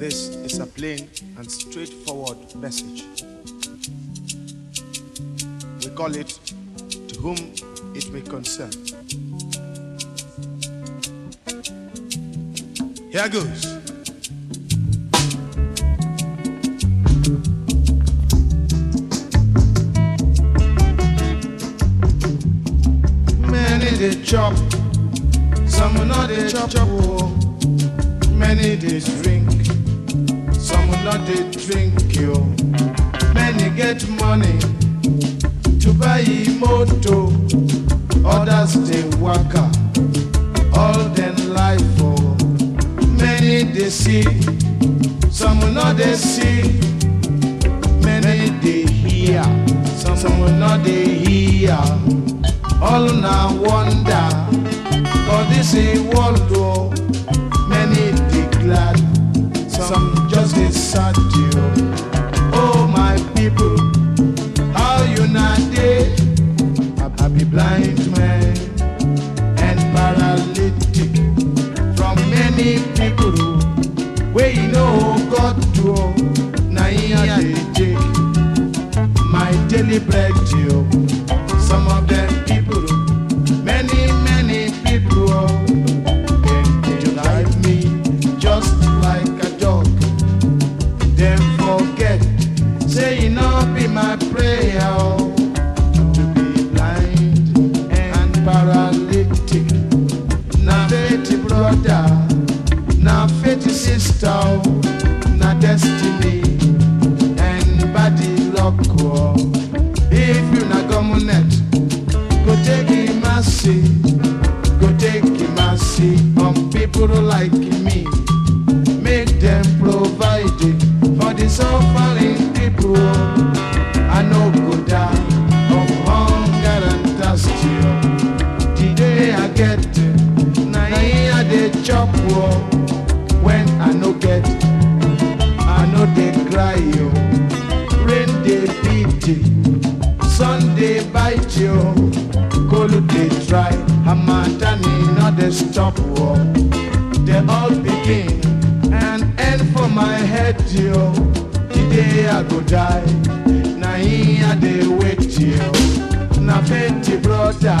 This is a plain and straightforward message. We call it To Whom It May Concern. Here goes. They chop, some not they chop. Oh. Many they drink, some not they drink. Yo. Many get money to buy moto, others they waka all them life. Oh. Many they see, some not they see. Many they hear, some, some not they hear. Na wonder, for this a world oh, many they glad, some just they sad you. Oh my people, how you not dey? I, be blind man and paralytic from many people where you know God do. Now I take my daily bread yo. Some of them say you be my prayer. To be blind and paralytic. Na faith brother, na faith sister, na destiny and body luck. If you na government, go take him mercy, go take him mercy on people like me. Make them provide for dey chop oh. When I no get, I no dey cry yo. Rain dey beat, sun dey bite yo. Cold dey try, harmattan e no dey stop oh. They all begin and end for my head yo. today I go die, na here I dey wait yo. Na fate brother,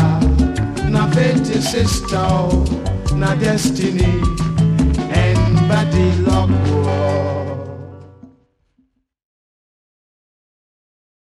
na fate sister, oh, na destiny and body.